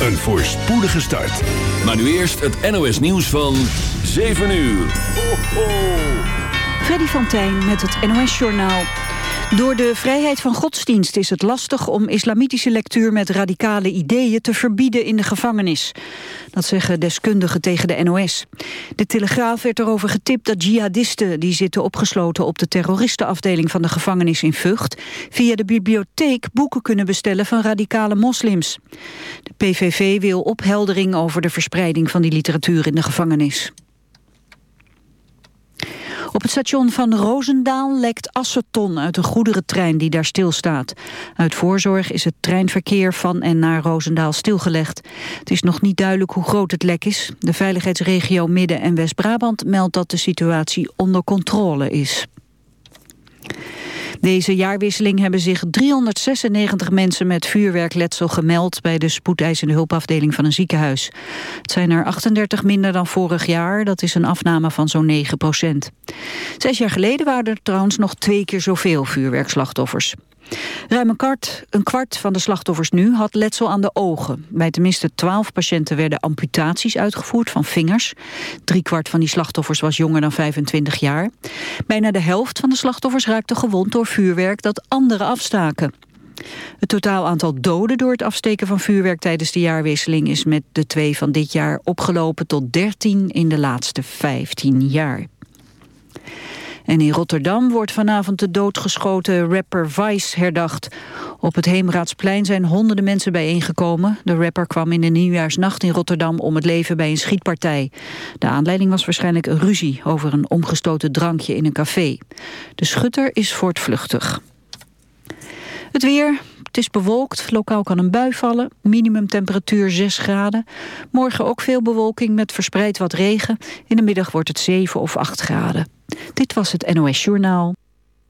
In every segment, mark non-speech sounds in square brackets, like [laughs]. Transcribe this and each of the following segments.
een voorspoedige start. Maar nu eerst het NOS nieuws van 7 uur. Ho, ho. Freddy van met het NOS Journaal. Door de vrijheid van godsdienst is het lastig om islamitische lectuur met radicale ideeën te verbieden in de gevangenis. Dat zeggen deskundigen tegen de NOS. De Telegraaf werd erover getipt dat jihadisten die zitten opgesloten op de terroristenafdeling van de gevangenis in Vught via de bibliotheek boeken kunnen bestellen van radicale moslims. De PVV wil opheldering over de verspreiding van die literatuur in de gevangenis. Op het station van Roosendaal lekt aceton uit een goederentrein die daar stilstaat. Uit voorzorg is het treinverkeer van en naar Roosendaal stilgelegd. Het is nog niet duidelijk hoe groot het lek is. De veiligheidsregio Midden- en West-Brabant meldt dat de situatie onder controle is. Deze jaarwisseling hebben zich 396 mensen met vuurwerkletsel gemeld bij de spoedeisende hulpafdeling van een ziekenhuis. Het zijn er 38 minder dan vorig jaar, dat is een afname van zo'n 9 procent. Zes jaar geleden waren er trouwens nog twee keer zoveel vuurwerkslachtoffers. Ruim een kwart, van de slachtoffers nu had letsel aan de ogen. Bij tenminste twaalf patiënten werden amputaties uitgevoerd van vingers. Drie kwart van die slachtoffers was jonger dan 25 jaar. Bijna de helft van de slachtoffers raakte gewond door vuurwerk dat anderen afstaken. Het totaal aantal doden door het afsteken van vuurwerk tijdens de jaarwisseling is met de twee van dit jaar opgelopen tot 13 in de laatste 15 jaar. En in Rotterdam wordt vanavond de doodgeschoten rapper Vice herdacht. Op het Heemraadsplein zijn honderden mensen bijeengekomen. De rapper kwam in de nieuwjaarsnacht in Rotterdam om het leven bij een schietpartij. De aanleiding was waarschijnlijk een ruzie over een omgestoten drankje in een café. De schutter is voortvluchtig. Het weer, het is bewolkt, lokaal kan een bui vallen. Minimumtemperatuur 6 graden. Morgen ook veel bewolking met verspreid wat regen. In de middag wordt het 7 of 8 graden. Dit was het NOS Journaal.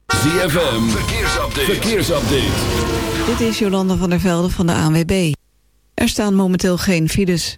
ZFM, verkeersupdate. verkeersupdate. Dit is Jolanda van der Velde van de ANWB. Er staan momenteel geen files.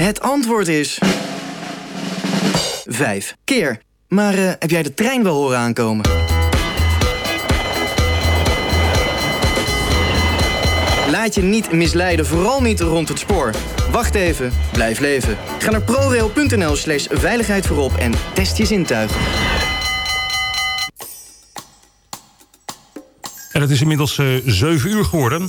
Het antwoord is... Vijf keer. Maar eh, heb jij de trein wel horen aankomen? Laat je niet misleiden, vooral niet rond het spoor. Wacht even, blijf leven. Ga naar prorail.nl slash veiligheid voorop en test je zintuigen. En het is inmiddels eh 7 uur geworden.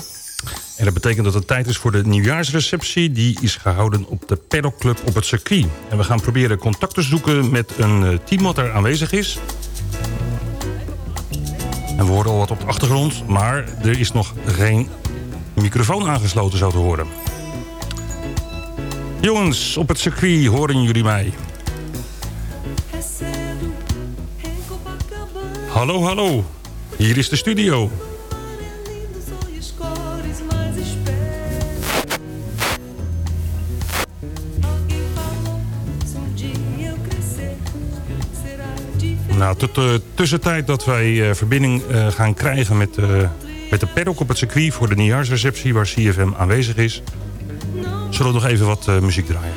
En dat betekent dat het tijd is voor de nieuwjaarsreceptie. Die is gehouden op de Paddock Club op het circuit. En we gaan proberen contact te zoeken met een eh, team wat er aanwezig is. En we horen al wat op de achtergrond, maar er is nog geen microfoon aangesloten zo te horen. Jongens, op het circuit horen jullie mij? Hallo, hallo. Hier is de studio. Nou, tot de tussentijd dat wij eh, verbinding eh, gaan krijgen met, eh, met de paddock op het circuit... voor de nieuwjaarsreceptie waar CFM aanwezig is... zullen we nog even wat eh, muziek draaien.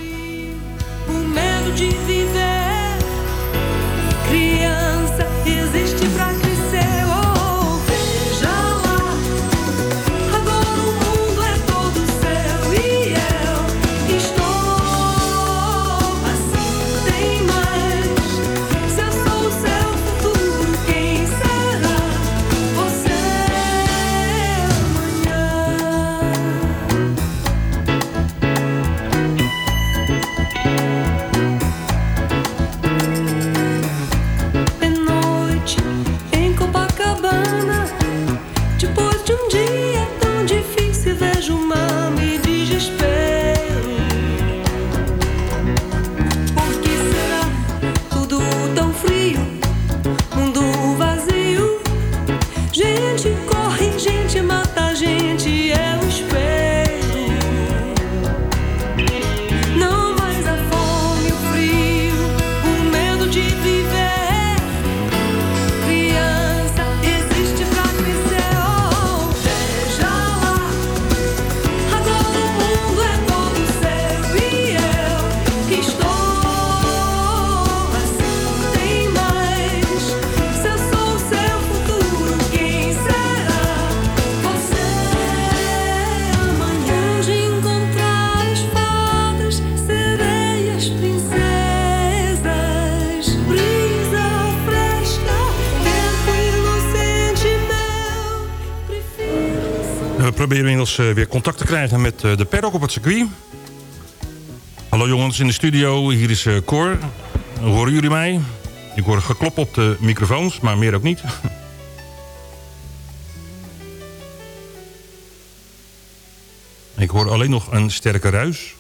Contact te krijgen met eh, de paddock op het circuit. Hallo jongens in de studio, hier is eh, Cor. Horen jullie mij? Ik hoor geklop op de microfoons, maar meer ook niet. [laughs] Ik hoor alleen nog een sterke ruis.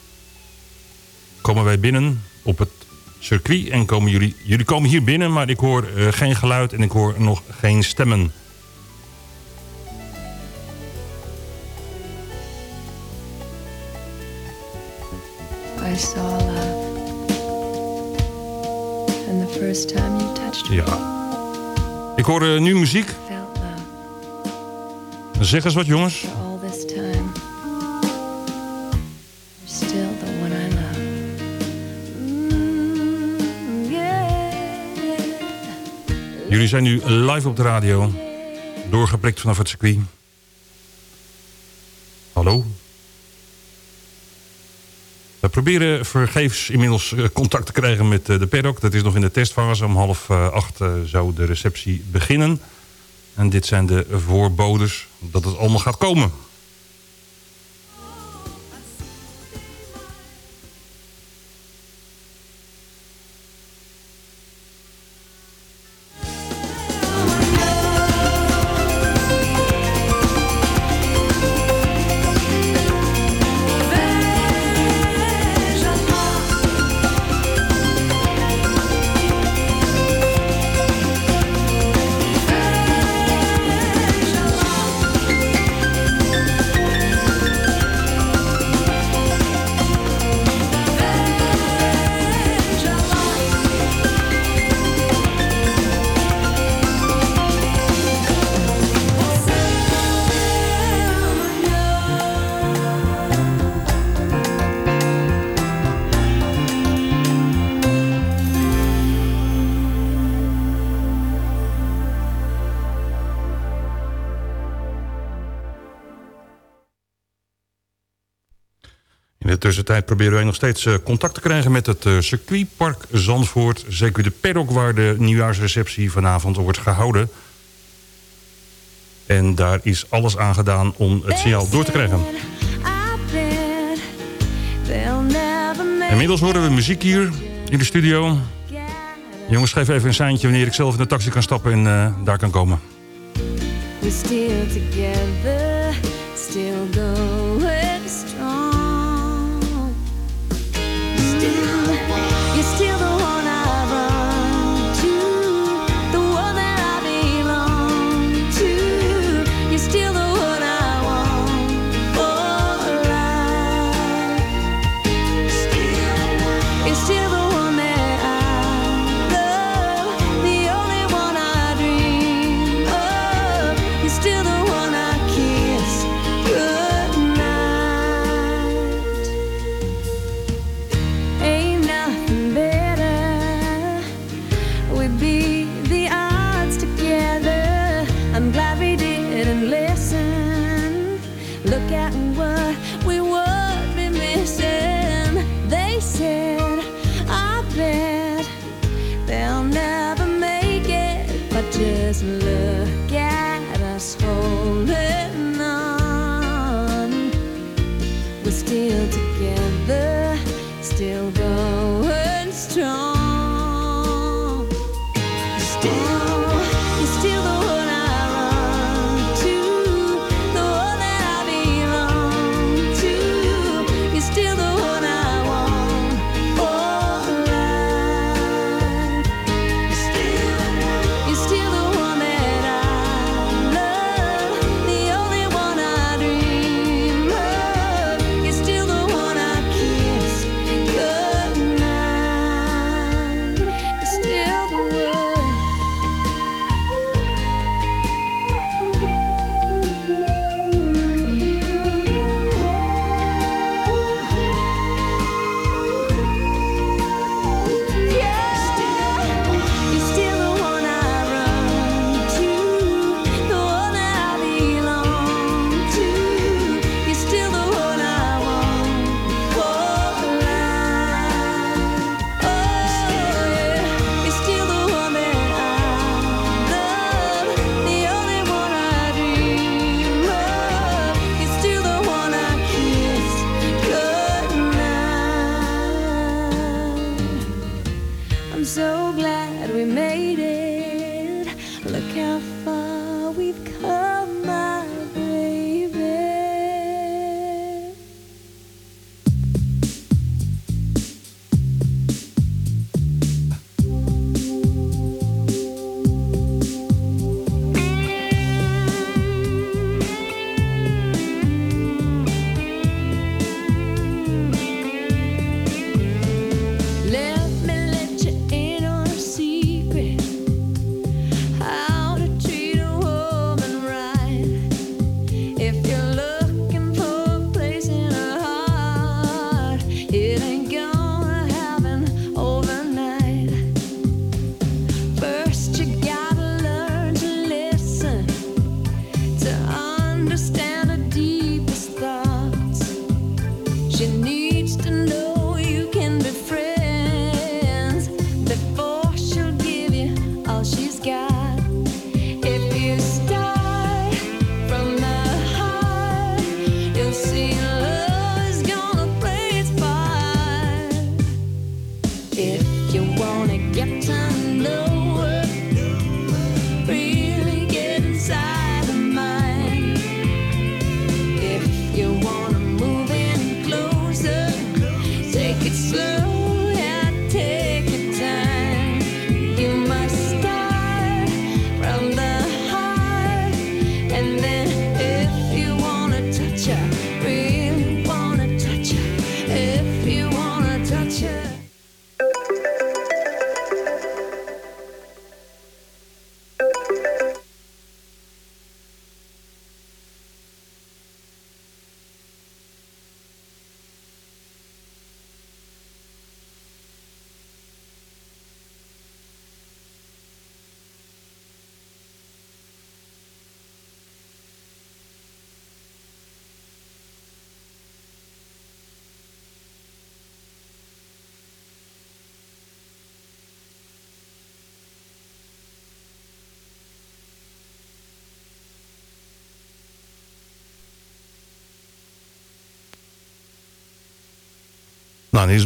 Komen wij binnen op het circuit en komen jullie... Jullie komen hier binnen, maar ik hoor eh, geen geluid en ik hoor nog geen stemmen. Saw love. And the first time you touched me, Ja. Ik hoor eh, nu muziek. Zeg eens wat jongens. Mm. Jullie zijn nu live op de radio. Doorgeprikt vanaf het circuit. Hallo? We proberen vergeefs inmiddels eh, contact te krijgen met eh, de paddock. Dat is nog in de testfase. Om half eh, acht zou de receptie beginnen. En dit zijn de voorbodes dat het allemaal gaat komen. de tussentijd proberen wij nog steeds eh, contact te krijgen met het eh, circuitpark Zandvoort. Zeker de paddock waar de nieuwjaarsreceptie vanavond wordt gehouden. En daar is alles aan gedaan om het signaal door te krijgen. Inmiddels horen we muziek hier in de studio. Jongens, geef even een seintje wanneer ik zelf in de taxi kan stappen en eh, daar kan komen. Still together, still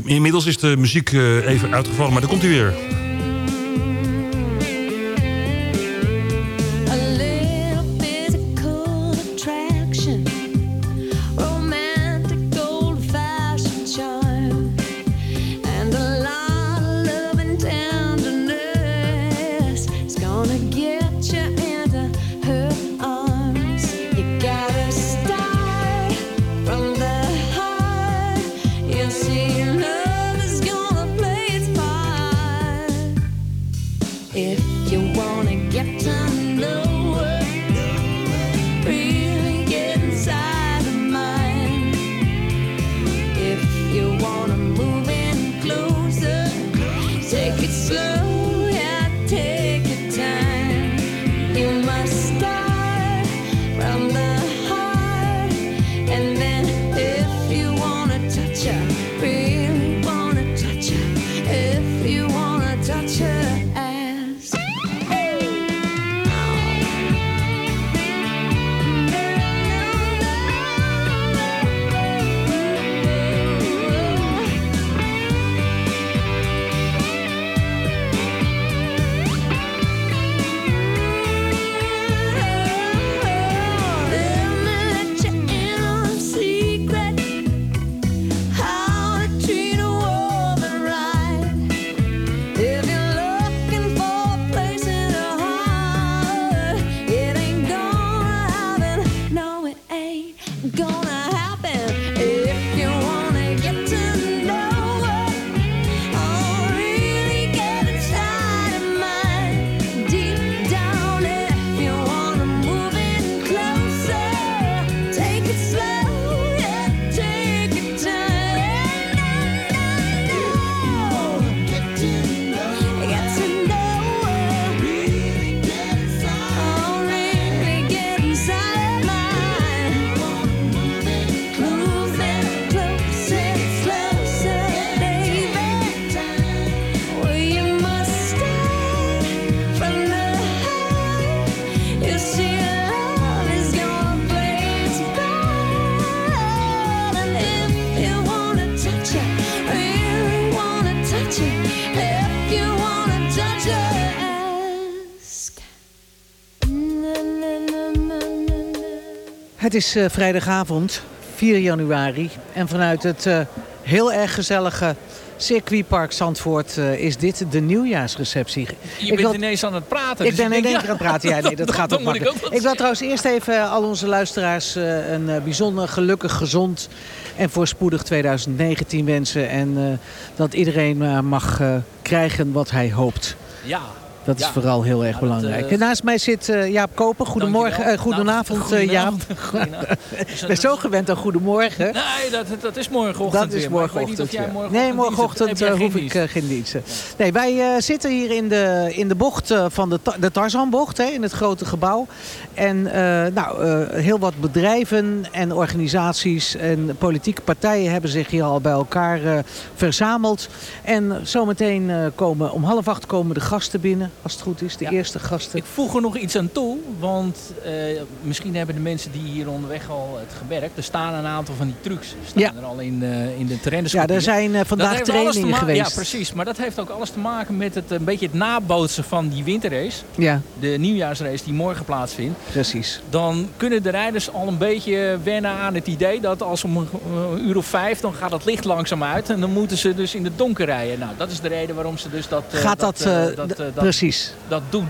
Inmiddels is de muziek eh, even uitgevallen, maar dan komt hij weer. Het is eh, vrijdagavond, 4 januari. En vanuit het eh, heel erg gezellige circuitpark Zandvoort eh, is dit de nieuwjaarsreceptie. Je Ik bent wil- ineens aan het praten. Ik dus ben in denk, één ja, keer aan het praten. Ja, nee, [laughs] dat gaat ook ik makkelijk. ook Ik wil trouwens eerst even al onze luisteraars een bijzonder gelukkig, gezond en voorspoedig 2019 wensen. En dat iedereen mag krijgen wat hij hoopt. Ja. Dat is vooral heel erg Ja, dat, belangrijk. eh, naast mij zit eh, Jaap Koper. Goedemorgen, eh, goedenavond Nou, eh, Jaap. goedenavond. [laughs] Ik ben zo gewend aan goedemorgen. Nee, dat, dat is morgenochtend Dat is weer, maar ik weet niet morgenochtend. of jij ja. morgenochtend nee, morgenochtend hoef ik geen diensten. Nee, wij zitten hier in de, in de bocht van de, de Tarzanbocht, hè, in het grote gebouw. En nou, heel wat bedrijven en organisaties en politieke partijen hebben zich hier al bij elkaar verzameld. En zometeen komen om half acht komen de gasten binnen, als het goed is. De eerste gasten. Ik voeg er nog iets aan toe, want eh, misschien hebben de mensen die hier onderweg al het gewerkt. Er staan een aantal van die trucks staan Ja. er al in, eh in de terreinen. Ja, er zijn eh, vandaag trainingen geweest. Ja, precies. Maar dat heeft ook alles te maken met het, een beetje het nabootsen van die winterrace. Ja, De nieuwjaarsrace die morgen plaatsvindt. precies. Dan kunnen de rijders al een beetje wennen aan het idee dat als om een, uur of vijf, dan gaat het licht langzaam uit. En dan moeten ze dus in het donker rijden. Nou, dat is de reden waarom ze dus dat, Gaat dat, dat, precies. Dat doen.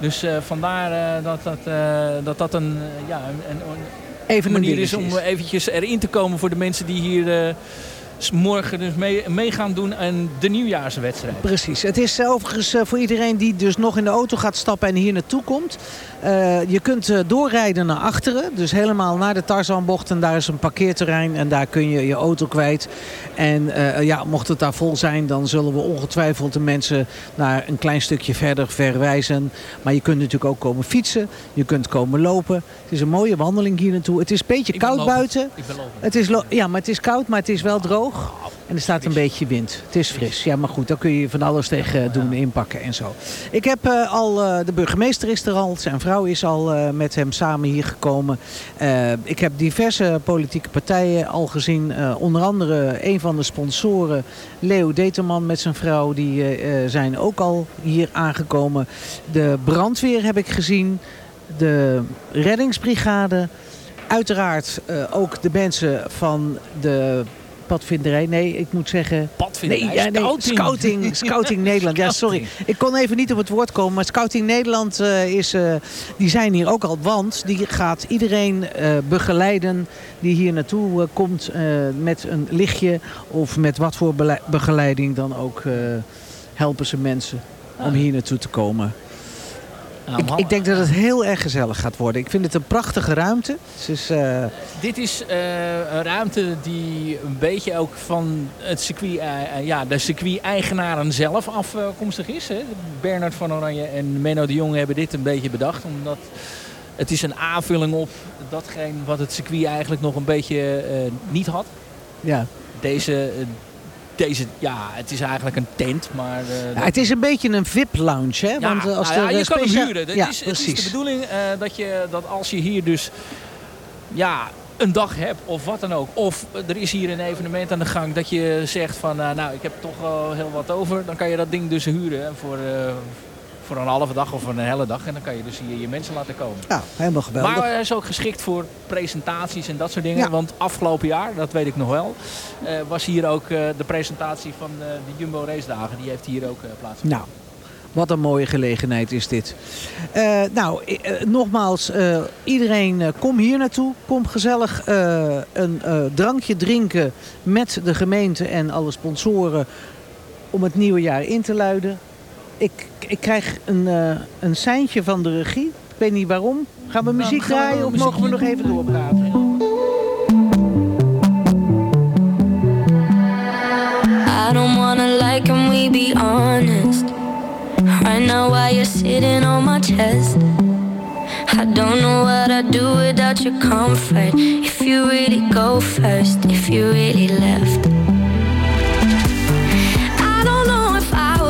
Dus eh, vandaar eh, dat, dat, eh, dat dat een, ja, een, een, een Even een manier is om eventjes erin te komen voor de mensen die hier morgen dus mee, mee gaan doen aan de nieuwjaarswedstrijd. Precies. Het is overigens eh, voor iedereen die dus nog in de auto gaat stappen en hier naartoe komt. eh, je kunt eh, doorrijden naar achteren. Dus helemaal naar de Tarzanbocht. En daar is een parkeerterrein. En daar kun je je auto kwijt. En ja, mocht het daar vol zijn, dan zullen we ongetwijfeld de mensen naar een klein stukje verder verwijzen. Maar je kunt natuurlijk ook komen fietsen. Je kunt komen lopen. Het is een mooie wandeling hier naartoe. Het is een beetje koud buiten. Ik ben lopen. Het is ja, maar het is koud, maar het is wel droog. En er staat een beetje wind. Het is fris. Ja, maar goed, daar kun je van alles tegen doen, inpakken en zo. Ik heb eh, al, eh, de burgemeester is er al, zijn vrouw is al eh, met hem samen hier gekomen. Ik heb diverse politieke partijen al gezien. Onder andere een van de sponsoren, Leo Determan met zijn vrouw, die zijn ook al hier aangekomen. De brandweer heb ik gezien. De reddingsbrigade. Uiteraard ook de mensen van de padvinderij. Nee, ik moet zeggen... Padvinderij? Nee, ja, nee, Scouting. scouting. [laughs] Scouting Nederland. Ja, sorry. Ik kon even niet op het woord komen. Maar Scouting Nederland eh, is... eh, die zijn hier ook al. Want die gaat iedereen eh, begeleiden die hier naartoe komt met een lichtje. Of met wat voor begeleiding dan ook helpen ze mensen om hier naartoe te komen. Nou, Ik, denk dat het heel erg gezellig gaat worden. Ik vind het een prachtige ruimte. Dus, Dit is eh, een ruimte die een beetje ook van het circuit, eh, ja, de circuit-eigenaren zelf afkomstig is. Hè. Bernard van Oranje en Menno de Jong hebben dit een beetje bedacht. Omdat het is een aanvulling op datgene wat het circuit eigenlijk nog een beetje niet had. ja. Deze, deze, ja, het is eigenlijk een tent, maar... eh, Ja, het is een beetje een VIP-lounge, hè? ja, Want eh, als nou ja, je kan hem huren. Ja, is, het is de bedoeling eh, dat, je, dat als je hier dus ja, een dag hebt of wat dan ook. Of er is hier een evenement aan de gang dat je zegt van nou ik heb toch wel heel wat over. Dan kan je dat ding dus huren voor, voor een halve dag of voor een hele dag. En dan kan je dus hier je mensen laten komen. Ja, helemaal geweldig. Maar hij is ook geschikt voor presentaties en dat soort dingen. Ja. Want afgelopen jaar, dat weet ik nog wel, eh, was hier ook eh, de presentatie van eh, de Jumbo Race Dagen. Die heeft hier ook eh, plaatsgevonden. Nou, wat een mooie gelegenheid is dit. Eh, nou, eh, nogmaals, eh, iedereen eh, kom hier naartoe. Kom gezellig eh, een eh, drankje drinken met de gemeente en alle sponsoren om het nieuwe jaar in te luiden. Ik, ik krijg een, eh, een seintje van de regie. Ik weet niet waarom. Gaan we muziek gaan we draaien of muziek mogen we nog even doorpraten? I don't wanna lie, can we be honest? Right now, while you're sitting on my chest, I don't know what I'd do without your comfort. If you really go first, if you really left.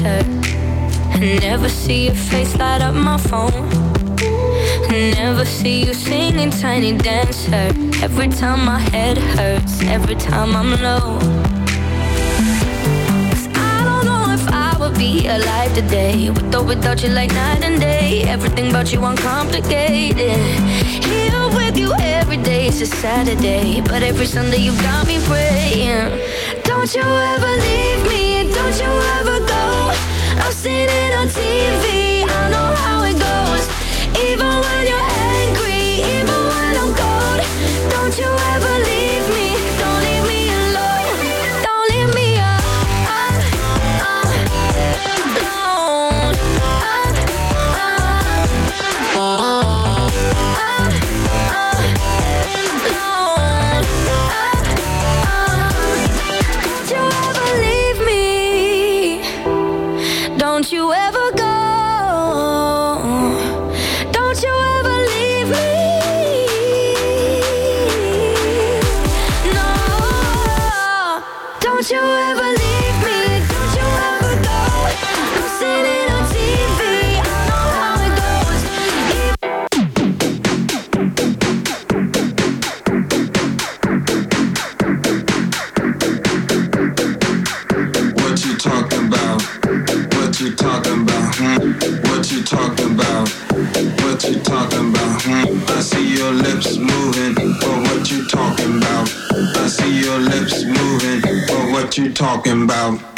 I never see your face light up my phone. I never see you singing tiny dancer. Every time my head hurts, every time I'm low. I don't know if I would be alive today. With or without you, like night and day. Everything about you uncomplicated. Here with you every day, it's a Saturday. But every Sunday, you got me praying. Don't you ever leave me, don't you ever go I've it on TV. I know how it goes. Even when you're angry, even when I'm cold, don't you ever leave. talking about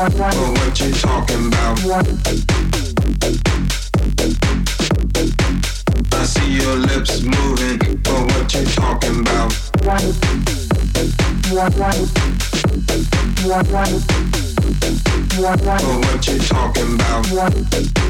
Or what you talking about? I see your lips moving, but what you talking about? Or what you talking about?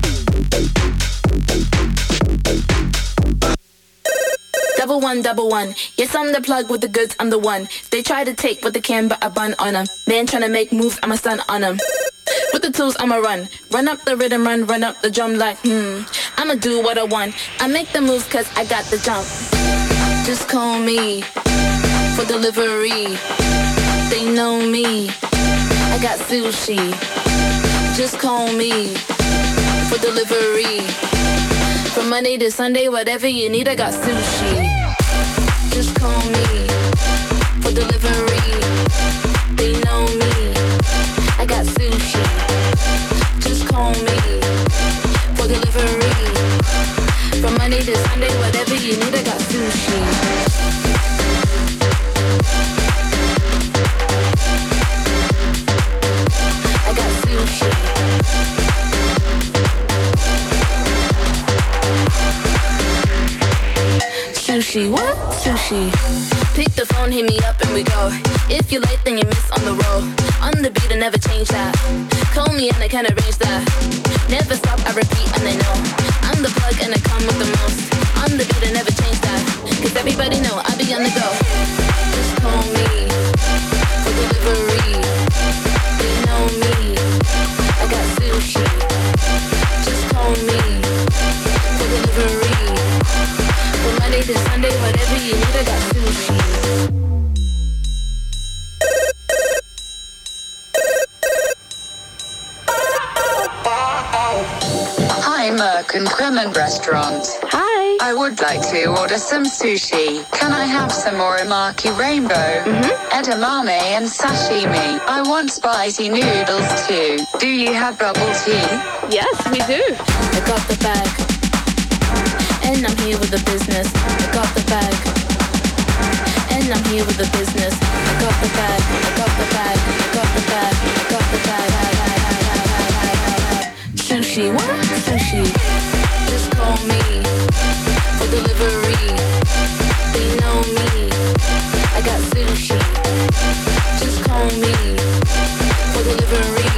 Double one, double one. Yes, I'm the plug with the goods, I'm the one. They try to take what they can, but I bun on them. Man trying to make moves, I'm a stun on them. With the tools, I'ma run. Run up the rhythm, run, run up the drum like, hmm. I'ma do what I want. I make the moves cause I got the jump. Just call me for delivery. They know me. I got sushi. Just call me for delivery. From Monday to Sunday, whatever you need, I got sushi. Call me for delivery. They know me. I got sushi. Just call me for delivery. From Monday to Sunday, whatever you need, I got sushi. I got sushi. Sushi, what? Sushi. Pick the phone, hit me up, and we go. If you're late, then you miss on the roll. On the beat, I never change that. Call me and I can arrange that. Never stop, I repeat, and I know. I'm the plug and I come with the most. On the beat, I never change that. Cause everybody know I be on the go. Just call me for delivery. To Sunday, whatever you need, I got sushi. Hi, Merck and Kremen Restaurant. Hi. I would like to order some sushi. Can I have some orimaki rainbow, mm-hmm. edamame, and sashimi? I want spicy noodles too. Do you have bubble tea? Yes, we do. I got the bag. And I'm here with the business. I got the bag. And I'm here with the business. I got the bag. I got the bag. I got the bag. I got the bag. Sushi, what? Sushi. Just call me for delivery. They know me. I got sushi. Just call me for delivery.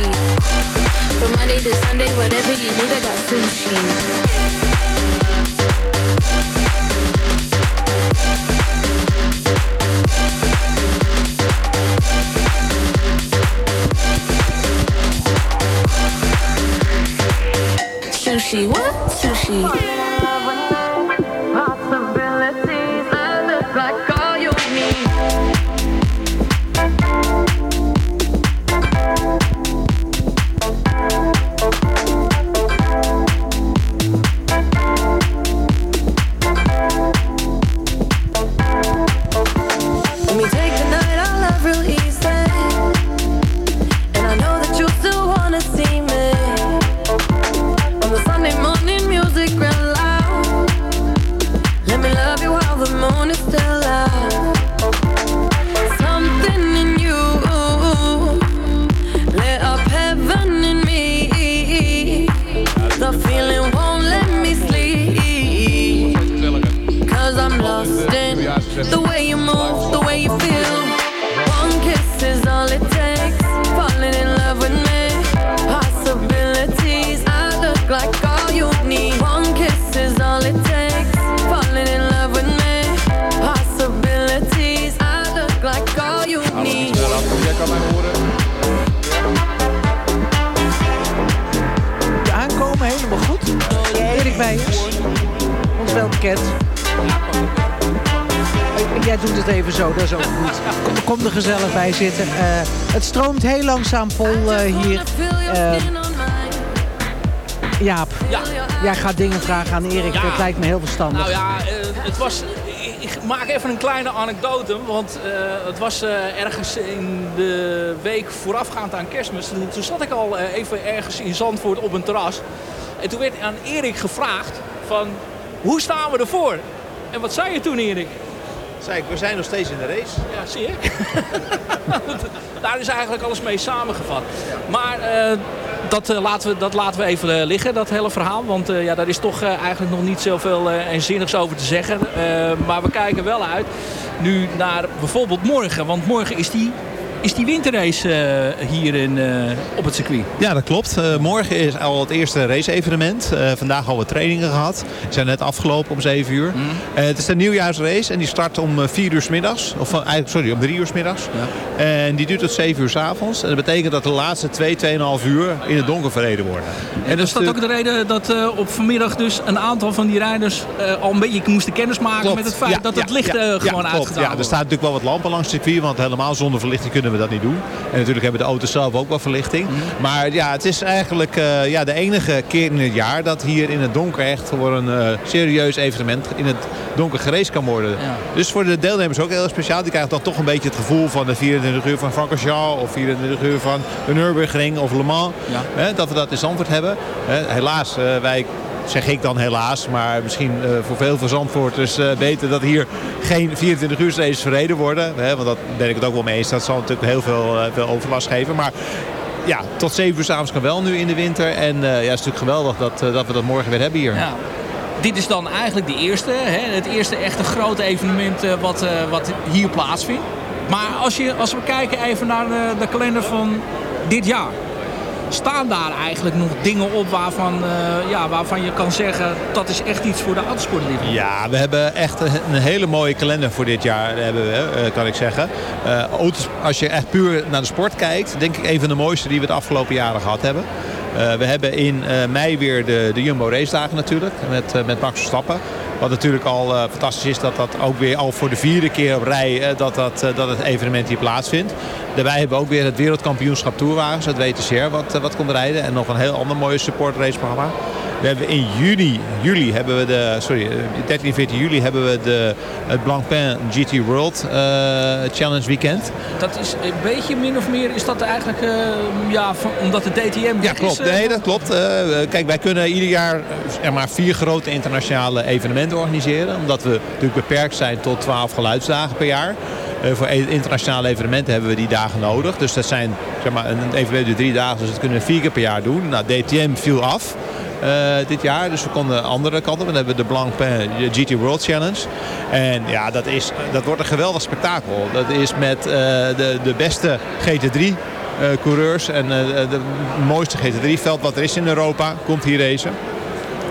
From Monday to Sunday, whatever you need, I got sushi. Vol eh, hier. Eh, Jaap, jij gaat dingen vragen aan Erik. Ja. Dat lijkt me heel verstandig. Nou ja, eh, het was... Ik, maak even een kleine anekdote. Want eh, het was eh, ergens in de week voorafgaand aan kerstmis. Toen, toen zat ik al eh, even ergens in Zandvoort op een terras. En toen werd aan Erik gevraagd van... Hoe staan we ervoor? En wat zei je toen, Erik? Zei we zijn nog steeds in de race. Ja, zie je? [laughs] Daar is eigenlijk alles mee samengevat. Maar eh, dat, eh, laten we, dat laten we even eh, liggen, dat hele verhaal. Want ja, daar is toch eigenlijk nog niet zoveel uh, zinnigs over te zeggen. Maar we kijken wel uit nu naar bijvoorbeeld morgen. Want morgen is die is die winterrace eh, hier in, eh, op het circuit. Ja, dat klopt. Eh, morgen is al het eerste race-evenement. Vandaag al wat trainingen gehad. Die zijn net afgelopen om 7 uur. Eh, het is de nieuwjaarsrace en die start om eh, 4 uur 's middags. Of eigenlijk, sorry, om 3 uur 's middags. En die duurt tot 7 uur 's avonds. En dat betekent dat de laatste 2, 2,5 uur in het donker verreden worden. En is dat ook de reden dat op vanmiddag dus een aantal van die rijders al een beetje moesten kennismaken met het feit Ja, dat ja, het licht ja, ja, gewoon uitgedaan Ja, er wordt. staan natuurlijk wel wat lampen langs het circuit, want helemaal zonder verlichting kunnen we dat niet doen. En natuurlijk hebben de auto's zelf ook wel verlichting. Mhm. Maar ja, het is eigenlijk eh, ja, de enige keer in het jaar dat hier in het donker echt voor een eh, serieus evenement in het donker gereisd kan worden. Dus voor de deelnemers ook heel speciaal. Die krijgen dan toch een beetje het gevoel van de 24 uur van Francorchamps of 24 uur van de Nürburgring of Le Mans. Hè, dat we dat in Zandvoort hebben. Hè, helaas, eh, wij zeg ik dan helaas, maar misschien eh, voor veel van Zandvoorters eh, weten dat hier geen 24 uur races verreden worden. Hè, want dat ben ik het ook wel mee eens. Dat zal natuurlijk heel veel, eh, veel overlast geven. Maar ja, tot 7 uur s'avonds kan wel nu in de winter. En eh, ja, het is natuurlijk geweldig dat, eh, dat we dat morgen weer hebben hier. Ja. Dit is dan eigenlijk de eerste, hè, het eerste echte grote evenement eh, wat, eh, wat hier plaatsvindt. Maar als, je, als we kijken even naar de, de kalender van dit jaar. Staan daar eigenlijk nog dingen op waarvan, eh, ja, waarvan je kan zeggen dat is echt iets voor de autosportliefhebber? Ja, we hebben echt een hele mooie kalender voor dit jaar, hebben we, eh, kan ik zeggen. Eh, auto's- als je echt puur naar de sport kijkt, denk ik een van de mooiste die we de afgelopen jaren gehad hebben. Eh, we hebben in eh, mei weer de, de Jumbo Race Dagen natuurlijk, met, eh, met Max Verstappen. Wat natuurlijk al eh, fantastisch is dat dat ook weer al voor de vierde keer op rij eh, dat, dat, eh, dat het evenement hier plaatsvindt. Daarbij hebben we ook weer het wereldkampioenschap Tourwagens, het WTCR, wat, wat komt rijden. En nog een heel ander mooie support raceprogramma. We hebben in juni, juli hebben we de, sorry, eh, 13 en 14 juli hebben we de, het Blancpain GT World eh, Challenge Weekend. Dat is een beetje min of meer, is dat eigenlijk, eh, ja, van- omdat de DTM Ja, klopt. Nee, dat klopt. Eh, kijk, wij kunnen ieder jaar eh, zeg maar, vier grote internationale evenementen organiseren. Omdat we natuurlijk beperkt zijn tot 12 geluidsdagen per jaar. Eh, voor e- internationale evenementen hebben we die dagen nodig. Dus dat zijn zeg maar, een een evenement duurt drie dagen, dus dat kunnen we vier keer per jaar doen. Nou, DTM viel af. Eh, dit jaar. Dus we konden andere. Dan hebben we de Blancpain GT World Challenge. En ja, dat, is, dat wordt een geweldig spektakel. Dat is met eh, de, de beste GT3 eh, coureurs en de mooiste GT3-veld wat er is in Europa komt hier racen.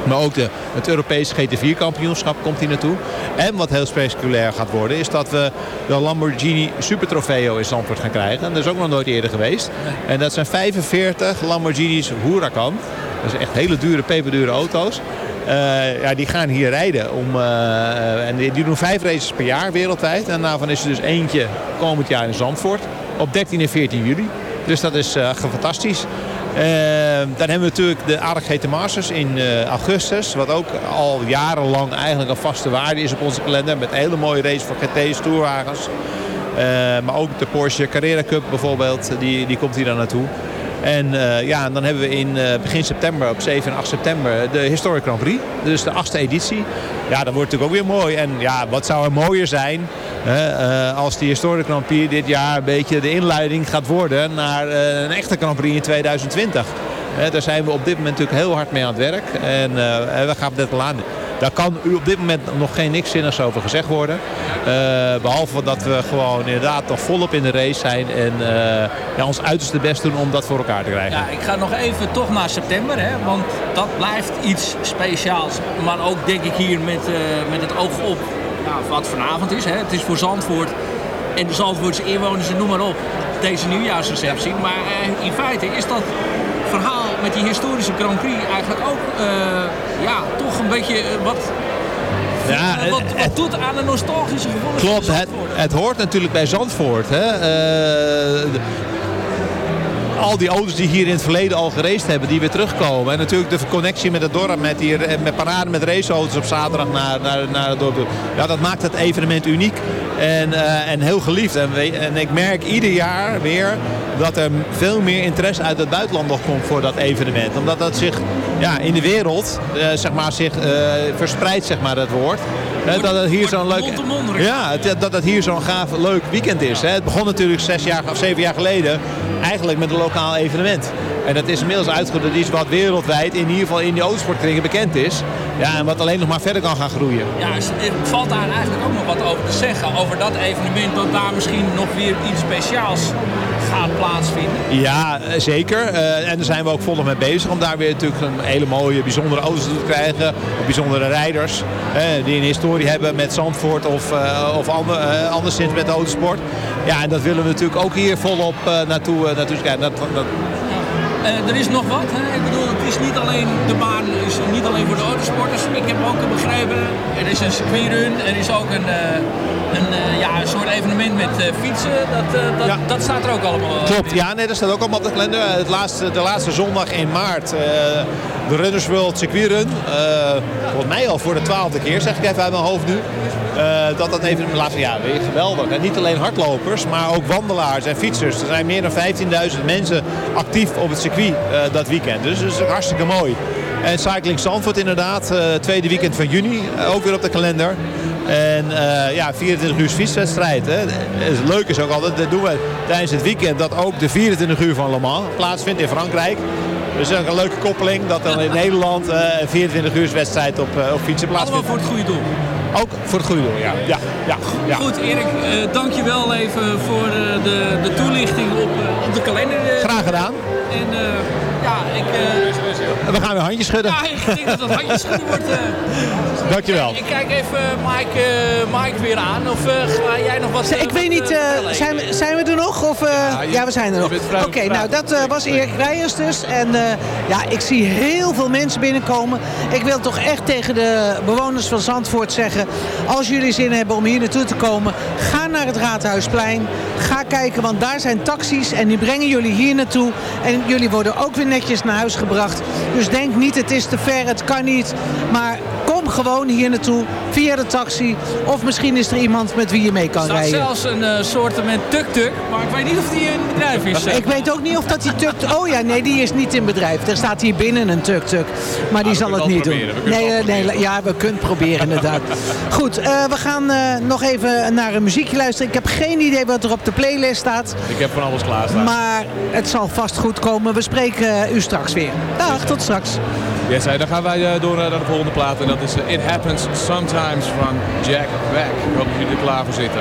Maar ook de, het Europese GT4-kampioenschap komt hier naartoe. En wat heel spectaculair gaat worden, is dat we de Lamborghini Super Trofeo in Zandvoort gaan krijgen. En dat is ook nog nooit eerder geweest. En dat zijn 45 Lamborghinis Huracan. Dat zijn echt hele dure, peperdure auto's. Eh, ja, die gaan hier rijden. Om, eh, en die, die doen vijf races per jaar wereldwijd. En daarvan is er dus eentje komend jaar in Zandvoort. Op 13 en 14 juli. Dus dat is eh, fantastisch. Eh, dan hebben we natuurlijk de Aardig GT Masters in eh, augustus. Wat ook al jarenlang eigenlijk een vaste waarde is op onze kalender. Met een hele mooie race voor GT's, tourwagens. Eh, maar ook de Porsche Carrera Cup bijvoorbeeld. Die, die komt hier dan naartoe. En eh, ja, dan hebben we in eh, begin september, op 7 en 8 september, de Historic Grand Prix. Dus de achtste editie. Ja, dat wordt natuurlijk ook weer mooi. En ja, wat zou er mooier zijn eh, als die Historic Grand dit jaar een beetje de inleiding gaat worden naar eh, een echte Grand in 2020. Hè, daar zijn we op dit moment natuurlijk heel hard mee aan het werk. En eh, we gaan net al aan. Daar kan u op dit moment nog geen niks zinnigs over gezegd worden. Eh, behalve dat we gewoon inderdaad nog volop in de race zijn. En ja, ons uiterste best doen om dat voor elkaar te krijgen. Ja, ik ga nog even toch naar september, hè, want dat blijft iets speciaals. Maar ook denk ik hier met, met het oog op wat vanavond is. Hè. Het is voor Zandvoort en de Zandvoortse inwoners, en noem maar op, deze nieuwjaarsreceptie. Maar eh, in feite is dat verhaal met die historische Grand Prix eigenlijk ook eh, ja, toch een beetje eh, wat, Ja, wat, wat doet aan de nostalgische gevoelens. Klopt, het, het hoort natuurlijk bij Zandvoort. Hè? Eh, al die auto's die hier in het verleden al geraced hebben, die weer terugkomen. En natuurlijk de connectie met het dorp, met, die, met parade met raceauto's op zaterdag naar, naar, naar het dorp. Ja, dat maakt het evenement uniek en, eh, en heel geliefd. En, en ik merk ieder jaar weer dat er veel meer interesse uit het buitenland nog komt voor dat evenement. Omdat dat zich ja, in de wereld eh, zeg maar, zich, eh, verspreidt, zeg maar, dat woord. Eh, dat het hier zo'n leuk, ja, dat het hier zo'n gaaf leuk weekend is. Het begon natuurlijk zes jaar of zeven jaar geleden eigenlijk met een lokaal evenement. En dat is inmiddels uitgegroeid. Dat is wat wereldwijd, in ieder geval in die autosportkringen bekend is. Ja, en wat alleen nog maar verder kan gaan groeien. Ja, er valt daar eigenlijk ook nog wat over te zeggen. Over dat evenement, dat daar misschien nog weer iets speciaals plaatsvinden. Ja, eh, zeker. Eh, en daar zijn we ook volop mee bezig om daar weer natuurlijk een hele mooie, bijzondere auto's te krijgen. Bijzondere rijders die een historie hebben met Zandvoort of, eh, of ander, anderszins met de autosport. Ja, en dat willen we natuurlijk ook hier volop naartoe, naartoe kijken. Dat, dat, Eh, er is nog wat. Hè? Ik bedoel, het is niet alleen de baan is niet alleen voor de autosporters. Ik heb ook begrepen, er is een circuitrun, er is ook een, eh, een, eh, ja, een soort evenement met fietsen. Dat, dat, dat staat er ook allemaal. Klopt, ja, nee, dat staat ook allemaal op de kalender. Het laatste, de laatste zondag in maart, de Runners World Circuit Run. Eh, volgens mij al voor de twaalfde keer, zeg ik even uit mijn hoofd nu. Eh, dat dat even laatste jaar weer geweldig. En niet alleen hardlopers, maar ook wandelaars en fietsers. Er zijn meer dan 15.000 mensen actief op het circuit eh, dat weekend. Dus dat is hartstikke mooi. En Cycling Zandvoort inderdaad, eh, tweede weekend van juni, ook weer op de kalender. En ja, 24 uur fietswedstrijd. Hè. Het leuk is ook altijd, dat doen we tijdens het weekend, dat ook de 24 uur van Le Mans plaatsvindt in Frankrijk. Dus dat is ook een leuke koppeling dat dan in [laughs] Nederland een 24 uur wedstrijd op, op fietsen plaatsvindt. voor het goede doel. Ook voor het goede doel, ja. ja, ja, ja. Goed, Erik, eh dank je wel even voor eh, de, de toelichting op, eh, op de kalender. Graag gedaan. En ja, ik... eh, we gaan weer handjes schudden. Ja, ik denk dat het handjes schudden wordt. eh. Dankjewel. Ik kijk even Mike, eh, Mike weer aan. Of eh, ga jij nog wat... Ik weet niet, eh, zijn, we, zijn we er nog? Of, eh, ja, je- we zijn er nog. Oké, nou dat eh, was Erik Rijers dus. En eh, ja, ik zie heel veel mensen binnenkomen. Ik wil toch echt tegen de bewoners van Zandvoort zeggen... als jullie zin hebben om hier naartoe te komen... ga naar het Raadhuisplein. Ga kijken, want daar zijn taxis en die brengen jullie hier naartoe. En jullie worden ook weer netjes naar huis gebracht. Dus denk niet, het is te ver, het kan niet. Maar kom gewoon hier naartoe via de taxi. Of misschien is er iemand met wie je mee kan Er staat rijden. zelfs een eh, soort met tuk-tuk, maar ik weet niet of die in bedrijf is. eh. Ik weet ook niet of dat die tuk... Oh ja, nee, die is niet in bedrijf. Er staat hier binnen een tuk-tuk. Maar die Ah, zal het niet doen. proberen, we kunnen Nee, eh, nee, ja, we kunnen het proberen inderdaad. [laughs] Goed, eh, we gaan eh, nog even naar een muziekje luisteren. Ik heb geen idee wat er op de playlist staat. Ik heb van alles klaarstaan. Maar het zal vast goed komen. We spreken u straks weer. Dag, tot straks. Yes, hey, dan gaan wij eh, door naar de volgende plaat. En dat is It Happens Sometimes van Jack Beck. Ik hoop dat jullie er klaar voor zitten.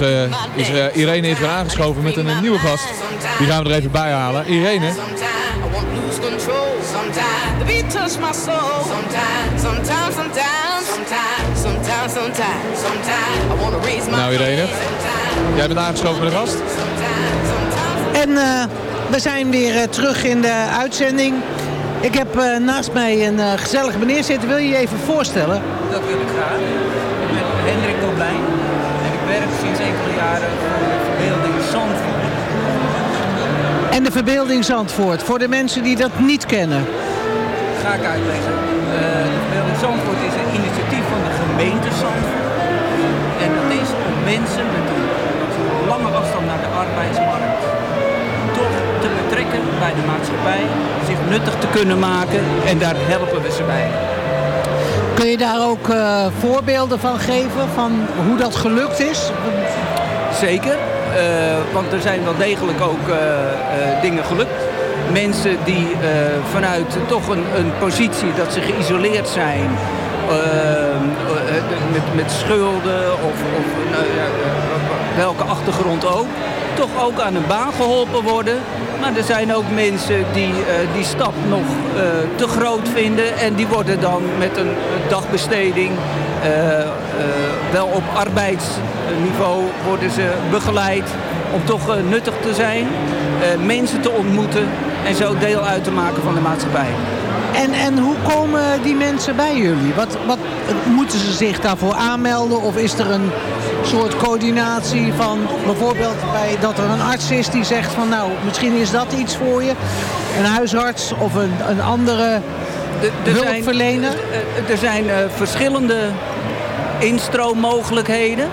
Eh, is eh, Irene is weer aangeschoven met een, eh, nieuwe gast. Die gaan we er even bij halen. Irene, nou Irene, jij bent aangeschoven met een gast. En eh, we zijn weer terug in de uitzending. Ik heb naast mij een eh, gezellige meneer zitten. Wil je je even voorstellen? Dat wil ik graag. Ik ben Hendrik sinds enkele jaren voor de verbeelding Zandvoort. En de verbeelding Zandvoort, voor de mensen die dat niet kennen. Ga ik uitleggen. Eh, de verbeelding Zandvoort is een initiatief van de gemeente Zandvoort. En dat is om mensen met een lange afstand naar de arbeidsmarkt toch te betrekken bij de maatschappij, zich nuttig te kunnen maken en daar helpen we ze bij. Kun je daar ook eh, voorbeelden van geven, van hoe dat gelukt is? Zeker, eh, want er zijn wel degelijk ook eh, dingen gelukt. Mensen die vanuit toch een, een positie dat ze geïsoleerd zijn, met, met schulden of, of nou welke achtergrond ook, toch ook aan een baan geholpen worden. Maar er zijn ook mensen die eh, die stap nog eh, te groot vinden en die worden dan met een dagbesteding eh, wel op arbeidsniveau worden ze begeleid om toch nuttig te zijn, mensen te ontmoeten en zo deel uit te maken van de maatschappij. En, en hoe komen die mensen bij jullie? Wat, wat, moeten ze zich daarvoor aanmelden? Of is er een soort coördinatie van bijvoorbeeld bij, dat er een arts is die zegt van nou, misschien is dat iets voor je. Een huisarts of een, een andere hulpverlener? Zijn, eh, er zijn eh, verschillende instroommogelijkheden.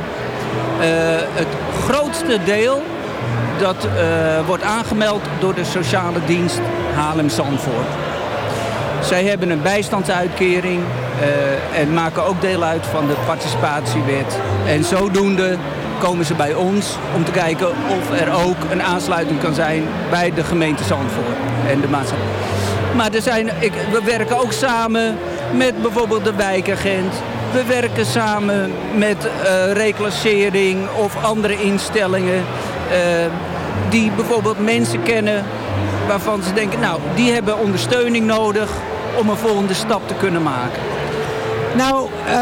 Eh, het grootste deel dat eh, wordt aangemeld door de sociale dienst Haarlem-Zandvoort. Zij hebben een bijstandsuitkering eh, en maken ook deel uit van de participatiewet. En zodoende komen ze bij ons om te kijken of er ook een aansluiting kan zijn bij de gemeente Zandvoort en de maatschappij. Maar er zijn, ik, we werken ook samen met bijvoorbeeld de wijkagent. We werken samen met eh reclassering of andere instellingen eh, die bijvoorbeeld mensen kennen waarvan ze denken, nou, die hebben ondersteuning nodig om een volgende stap te kunnen maken. Nou, eh,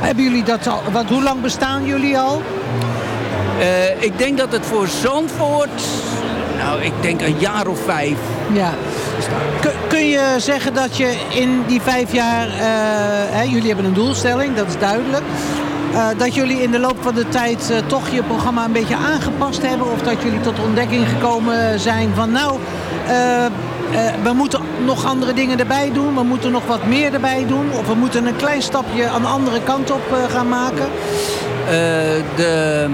hebben jullie dat al? Wat, hoe lang bestaan jullie al? Eh, ik denk dat het voor Zandvoort, nou, ik denk een jaar of vijf. Ja. Kun, kun je zeggen dat je in die vijf jaar, eh, hè, jullie hebben een doelstelling, dat is duidelijk. dat jullie in de loop van de tijd toch je programma een beetje aangepast hebben? Of dat jullie tot ontdekking gekomen zijn van nou, we moeten nog andere dingen erbij doen. We moeten nog wat meer erbij doen. Of we moeten een klein stapje aan de andere kant op eh, gaan maken. Eh, de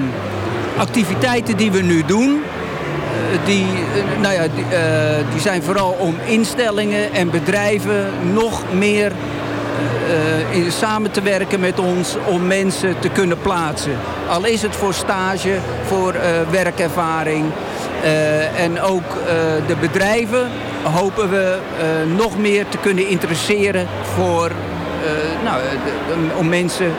activiteiten die we nu doen, eh, die, eh, nou ja, die, eh, zijn vooral om instellingen en bedrijven nog meer eh, in, samen te werken met ons om mensen te kunnen plaatsen. Al is het voor stage, voor eh, werkervaring. Eh, en ook eh, de bedrijven hopen we eh, nog meer te kunnen interesseren voor, eh, nou, de- om mensen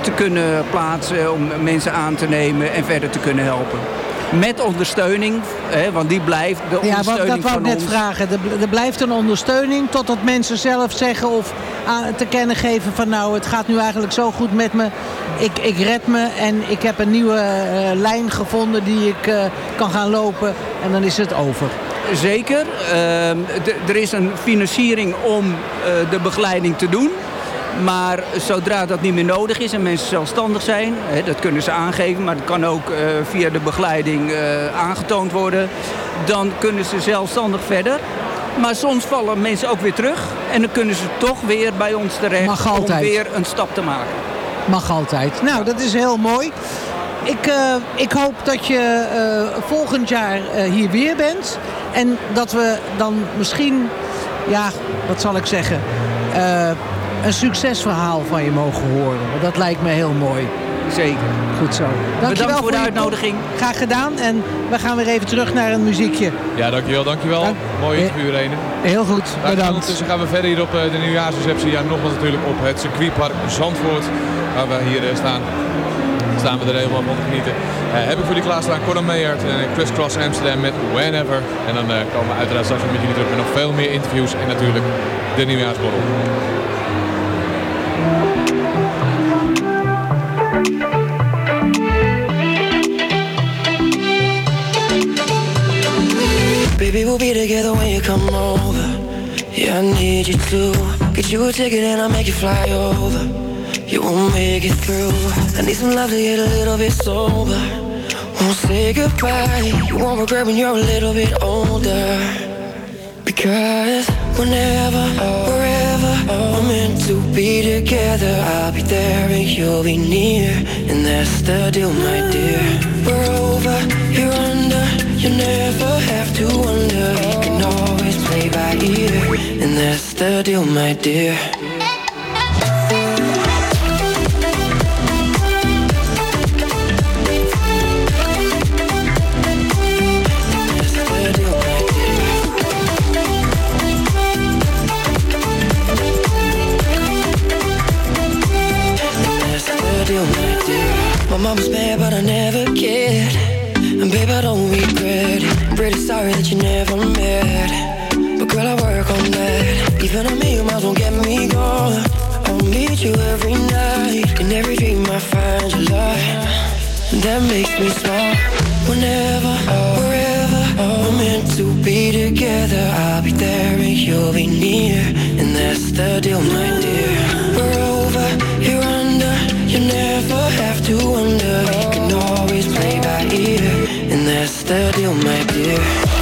te kunnen plaatsen, om mensen aan te nemen en verder te kunnen helpen. Met ondersteuning, hè, want die blijft de Ja, ondersteuning dat wou ik net ons. vragen. Er, er blijft een ondersteuning totdat mensen zelf zeggen of aan, te kennen geven van nou het gaat nu eigenlijk zo goed met me. Ik, ik red me en ik heb een nieuwe eh, lijn gevonden die ik eh, kan gaan lopen en dan is het over. Zeker. Ehm, er is een financiering om eh, de begeleiding te doen. Maar zodra dat niet meer nodig is en mensen zelfstandig zijn, hè, dat kunnen ze aangeven, maar dat kan ook eh, via de begeleiding eh, aangetoond worden, dan kunnen ze zelfstandig verder. Maar soms vallen mensen ook weer terug en dan kunnen ze toch weer bij ons terecht om weer een stap te maken. Mag altijd. Nou, dat is heel mooi. Ik, eh, ik hoop dat je eh, volgend jaar eh, hier weer bent. En dat we dan misschien, ja, wat zal ik zeggen, eh, een succesverhaal van je mogen horen. Want dat lijkt me heel mooi. zeker. Goed zo. Dankjewel Bedankt voor de uitnodiging. Graag gedaan. En we gaan weer even terug naar een muziekje. Ja, dankjewel, dankjewel. Mooi interview, Rene. Heel goed, Nou, bedankt. Ondertussen gaan we verder hier op eh, de nieuwjaarsreceptie. Ja, nogmaals natuurlijk op het circuitpark Zandvoort. Waar we hier staan. Staan we er helemaal van te genieten. Eh, heb ik voor jullie klaarstaan Conor Meijert en Chris Cross Amsterdam met Whenever. En dan eh, komen we uiteraard straks met jullie terug met nog veel meer interviews. En natuurlijk de nieuwjaarsborrel. Baby, we'll be together when you come over. I need you to ticket and I'll make you fly over. You won't make it through. I need some love to get a little bit sober. Won't say goodbye. You won't regret when you're a little bit older. Because whenever, wherever we're meant to be together, I'll be there and you'll be near. And that's the deal, my dear. We're over, you're under. You never have to wonder. We can always play by ear. And that's the deal, my dear. That. Even a million miles won't get me. I'll meet you every night. In every dream, I find your light. That makes me smile. Whenever, wherever, we're meant to be together. I'll be there and you'll be near. And that's the deal, my dear. We're over, you're under. You never have to wonder. We can always play by ear. And that's the deal, my dear.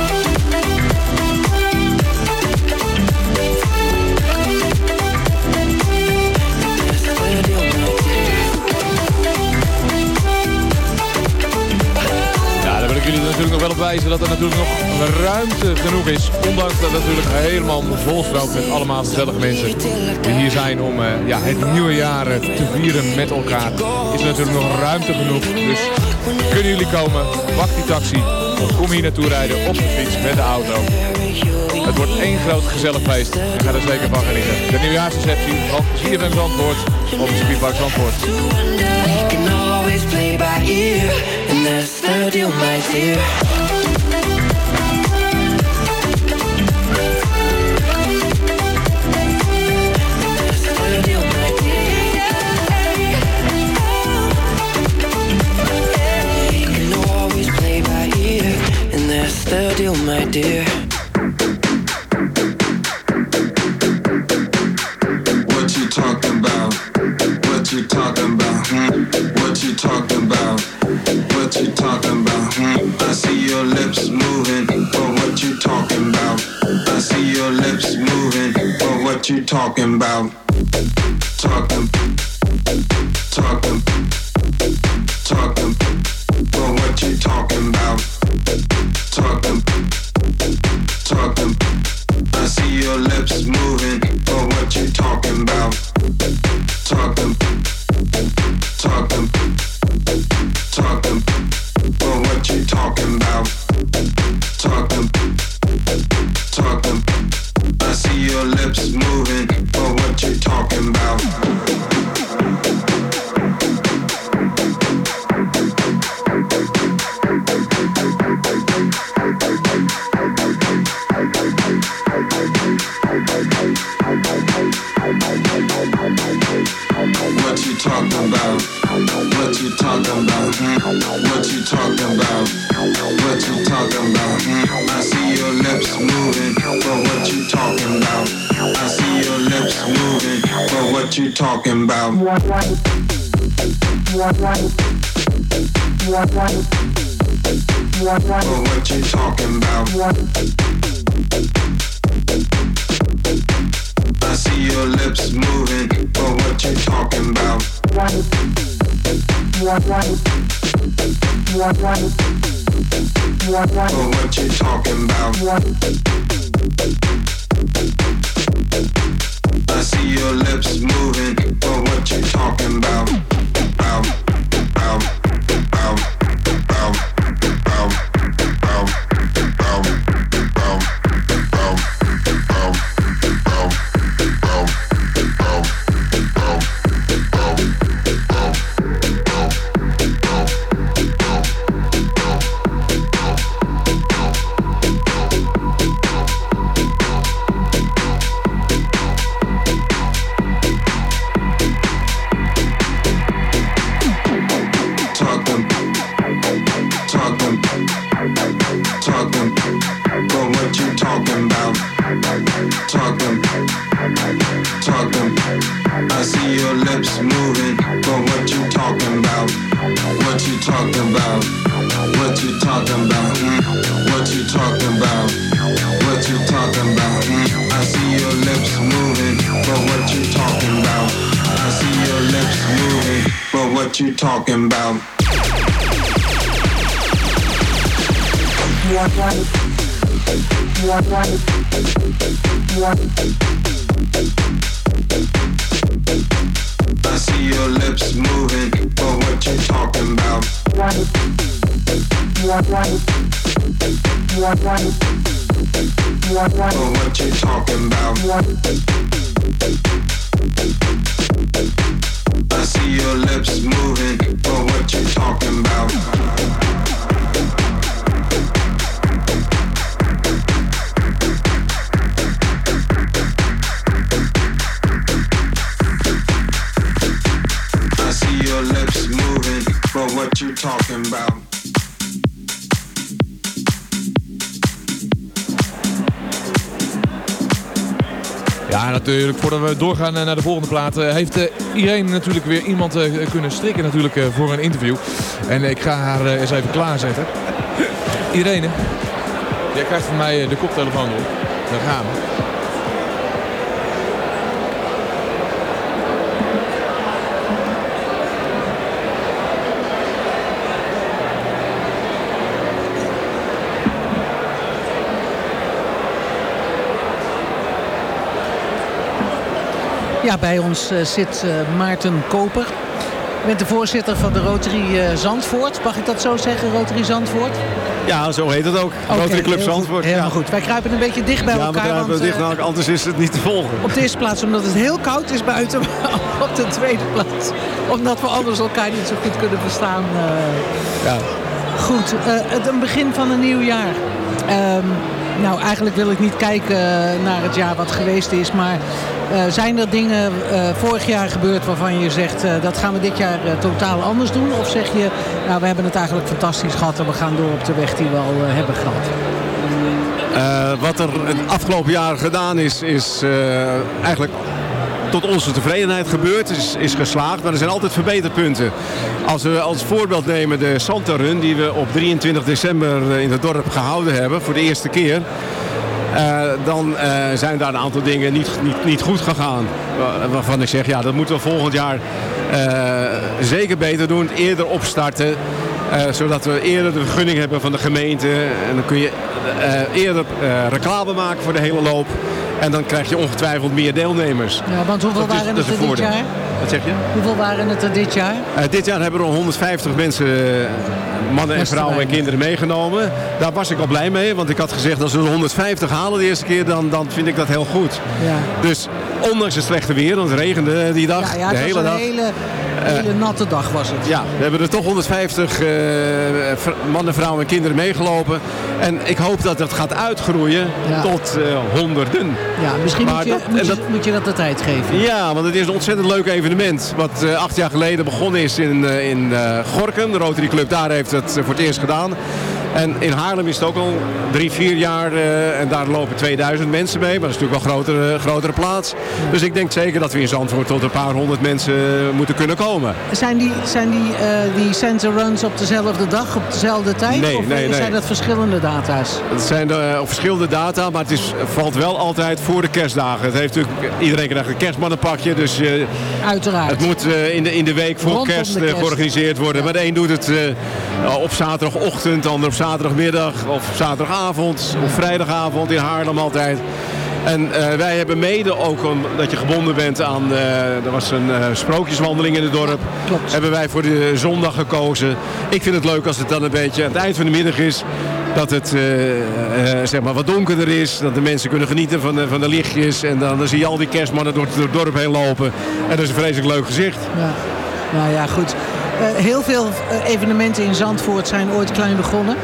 Natuurlijk nog wel op wijzen dat er natuurlijk nog ruimte genoeg is. Ondanks dat het natuurlijk helemaal volstroomt met allemaal gezellige mensen die hier zijn om eh, ja, het nieuwe jaar eh, te vieren met elkaar. Is er natuurlijk nog ruimte genoeg. Dus kunnen jullie komen, wacht die taxi, of kom hier naartoe rijden op de fiets met de auto. Het wordt één groot gezellig feest en ga er zeker van genieten. De nieuwjaarsreceptie van CFM Zandvoort op het circuitpark Zandvoort. We can always play by ear. And that's the deal, my dear. We can always play what you talking about? Talking, I see your lips moving, talking about? What you talking about? I see your lips moving, but what you talking about? I see your lips moving, but what you talking about? I see your lips moving, but what you talking about? What you talking about? I see your lips moving, but what you talking about? I see your lips moving, but what you talking about? Natuurlijk. Voordat we doorgaan eh, naar de volgende plaat, eh, heeft eh, Irene natuurlijk weer iemand kunnen strikken natuurlijk, voor een interview. En ik ga haar eens even klaarzetten. [laughs] Irene, jij krijgt van mij de koptelefoon op. Daar gaan we. Ja, bij ons eh, zit eh, Maarten Koper. Je bent de voorzitter van de Rotary eh, Zandvoort. Mag ik dat zo zeggen, Rotary Zandvoort? Ja, zo heet het ook. Rotary Club Zandvoort. Helemaal ja. goed. Wij kruipen een beetje dicht bij ja, elkaar. we kruipen dicht anders is het niet te volgen. Op de eerste plaats omdat het heel koud is buiten. [laughs] Maar op de tweede plaats omdat we anders elkaar niet zo goed kunnen verstaan. Ja. Goed, het een begin van een nieuw jaar. Ehm, nou, eigenlijk wil ik niet kijken naar het jaar wat geweest is. Maar zijn er dingen eh, vorig jaar gebeurd waarvan je zegt... eh, dat gaan we dit jaar eh, totaal anders doen? Of zeg je, nou, we hebben het eigenlijk fantastisch gehad... en we gaan door op de weg die we al eh, hebben gehad? Eh, wat er het afgelopen jaar gedaan is, is eh, eigenlijk tot onze tevredenheid gebeurd, is, is geslaagd. Maar er zijn altijd verbeterpunten. Als we als voorbeeld nemen de Santa Run, die we op 23 december eh, in het dorp gehouden hebben, voor de eerste keer. Eh, dan eh, zijn daar een aantal dingen niet, niet, niet goed gegaan. Wa- Waarvan ik zeg, ja, dat moeten we volgend jaar eh, zeker beter doen. Eerder opstarten. zodat we eerder de vergunning hebben van de gemeente. En dan kun je eerder reclame maken voor de hele loop. En dan krijg je ongetwijfeld meer deelnemers. Ja, want hoeveel Dat waren is er dit jaar? Wat zeg je? Hoeveel waren het er dit jaar? Eh, dit jaar hebben we er 150 mensen, eh, mannen en vrouwen en kinderen meegenomen. Daar was ik al blij mee, want ik had gezegd als we er 150 halen de eerste keer, dan, dan vind ik dat heel goed. Ja. Dus ondanks het slechte weer, want het regende die dag, Ja, ja de hele dag. hele, hele natte dag was het. Ja, we hebben er toch 150 eh, mannen, vrouwen en kinderen meegelopen. En ik hoop dat dat gaat uitgroeien Ja. tot eh, honderden. Ja, misschien moet, je, dat- moet, je, dat- moet je dat de tijd geven. Ja, want het is een ontzettend leuk evenement. Wat eh, acht jaar geleden begonnen is in, eh, in eh, Gorkum. De Rotary Club daar heeft het eh, voor het eerst gedaan. En in Haarlem is het ook al drie, vier jaar. eh, en daar lopen 2000 mensen mee. Maar dat is natuurlijk wel een grotere, grotere plaats. Dus ik denk zeker dat we in Zandvoort tot een paar honderd mensen moeten kunnen komen. Zijn die, zijn die, eh, die center runs op dezelfde dag, op dezelfde tijd? Nee, of nee, nee. zijn dat verschillende data's? Het zijn op verschillende data, maar het is, valt wel altijd voor de kerstdagen. Het heeft natuurlijk, iedereen krijgt een kerstmannenpakje, dus Uiteraard. het moet in, de, in de week voor kerst, georganiseerd worden. Maar de een doet het op zaterdagochtend, de ander op zaterdagmiddag of zaterdagavond of vrijdagavond in Haarlem altijd. En eh, wij hebben mede ook omdat je gebonden bent aan, eh, er was een eh, sprookjeswandeling in het dorp. Hebben wij voor de zondag gekozen. Ik vind het leuk als het dan een beetje aan het eind van de middag is. Dat het zeg maar wat donkerder is. Dat de mensen kunnen genieten van de, van de lichtjes. En dan, dan zie je al die kerstmannen door, door het dorp heen lopen. En dat is een vreselijk leuk gezicht. Ja. Nou ja, goed. Eh, heel veel eh, evenementen in Zandvoort zijn ooit klein begonnen.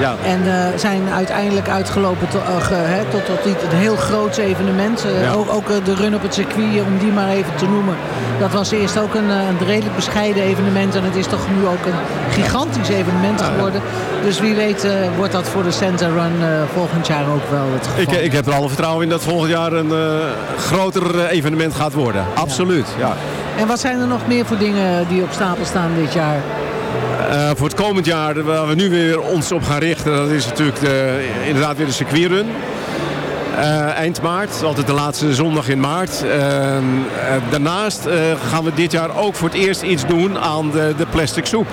Ja. En eh, zijn uiteindelijk uitgelopen to- eh, ge- tot, tot niet een heel groot evenement. Eh, Ja. Ook, ook de run op het circuit, om die maar even te noemen. Dat was eerst ook een, een redelijk bescheiden evenement. En het is toch nu ook een gigantisch evenement geworden. Dus wie weet wordt dat voor de Center Run volgend jaar ook wel het geval. Ik, ik heb er alle vertrouwen in dat volgend jaar een groter evenement gaat worden. Absoluut, ja. En wat zijn er nog meer voor dingen die op stapel staan dit jaar? Eh, voor het komend jaar, waar we nu weer ons op gaan richten, dat is natuurlijk de, inderdaad weer de circuitrun. Eh, eind maart, altijd de laatste zondag in maart. Eh, eh, daarnaast eh, gaan we dit jaar ook voor het eerst iets doen aan de, de plastic soep.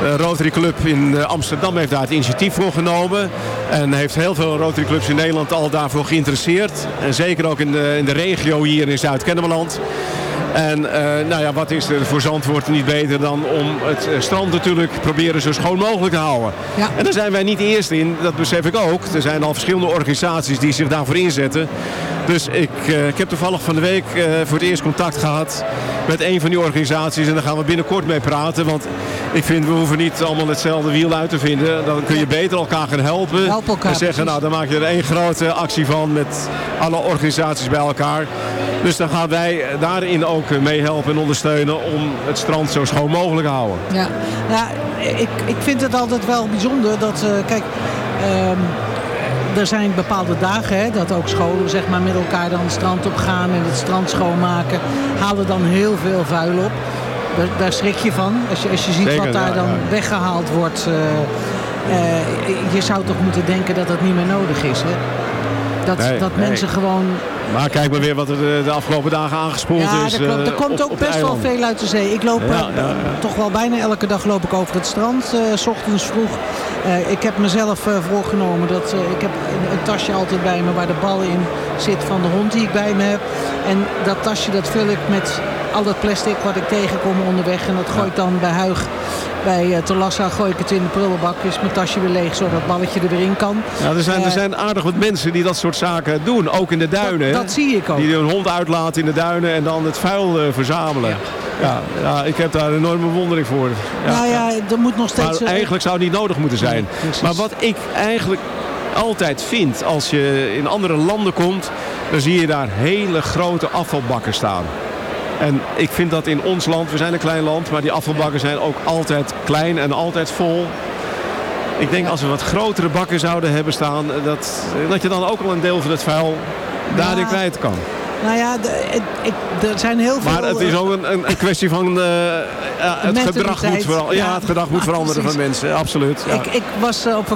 De Rotary Club in eh, Amsterdam heeft daar het initiatief voor genomen. En heeft heel veel Rotary Clubs in Nederland al daarvoor geïnteresseerd. En zeker ook in de, in de regio hier in Zuid-Kennemerland. En eh, nou ja, wat is er voor Zandvoort niet beter dan om het eh, strand natuurlijk proberen zo schoon mogelijk te houden. Ja. En daar zijn wij niet eerst in, dat besef ik ook. Er zijn al verschillende organisaties die zich daarvoor inzetten. Dus ik, eh, ik heb toevallig van de week voor het eerst contact gehad met een van die organisaties. En daar gaan we binnenkort mee praten. Want ik vind, we hoeven niet allemaal hetzelfde wiel uit te vinden. Dan kun je beter elkaar gaan helpen. Help elkaar, en zeggen, precies. nou dan maak je er één grote actie van met alle organisaties bij elkaar. Dus dan gaan wij daarin ook eh, meehelpen en ondersteunen om het strand zo schoon mogelijk te houden. Ja, ja ik, ik vind het altijd wel bijzonder dat, eh, kijk, ehm, er zijn bepaalde dagen hè, dat ook scholen zeg maar, met elkaar dan het strand op gaan en het strand schoonmaken. Halen dan heel veel vuil op. Daar, daar schrik je van. Als je, als je ziet Zeker, wat daar ja, dan ja. weggehaald wordt. eh, eh, je zou toch moeten denken dat dat niet meer nodig is. Hè? Dat, Nee, dat nee. mensen gewoon Maar kijk maar weer wat er de, de afgelopen dagen aangespoeld ja, is. er, komt- er eh, komt op- ook best wel veel uit de zee. Ik loop Ja, eh, ja, ja. toch wel bijna elke dag loop ik over het strand, eh, s ochtends vroeg. Eh, ik heb mezelf eh, voorgenomen dat eh, ik heb een, een tasje altijd bij me waar de bal in zit van de hond die ik bij me heb. En dat tasje dat vul ik met al dat plastic wat ik tegenkom onderweg. En dat gooi ik dan bij Huig, bij Telassa, gooi ik het in de prullenbak. Is mijn tasje weer leeg zodat het balletje er weer in kan. Ja, er, zijn, er Eh, zijn aardig wat mensen die dat soort zaken doen. Ook in de duinen. Dat- dat zie ik ook. Die hun hond uitlaten in de duinen en dan het vuil eh, verzamelen. Ja. Ja, ik heb daar een enorme bewondering voor. Ja. nou ja, er moet nog steeds... Maar eigenlijk zou het niet nodig moeten zijn. maar wat ik eigenlijk altijd vind, als je in andere landen komt, dan zie je daar hele grote afvalbakken staan. En ik vind dat in ons land, we zijn een klein land, maar die afvalbakken zijn ook altijd klein en altijd vol. Ik denk als we wat grotere bakken zouden hebben staan, dat, dat je dan ook al een deel van het vuil daarin Ja. kwijt kan. Nou ja, er zijn heel veel... Maar het is eh, ook een, een, kwestie van eh, ja, het gedrag moet. Ja, het gedrag moet veranderen van mensen, absoluut. Ja. Ik, ik was eh, op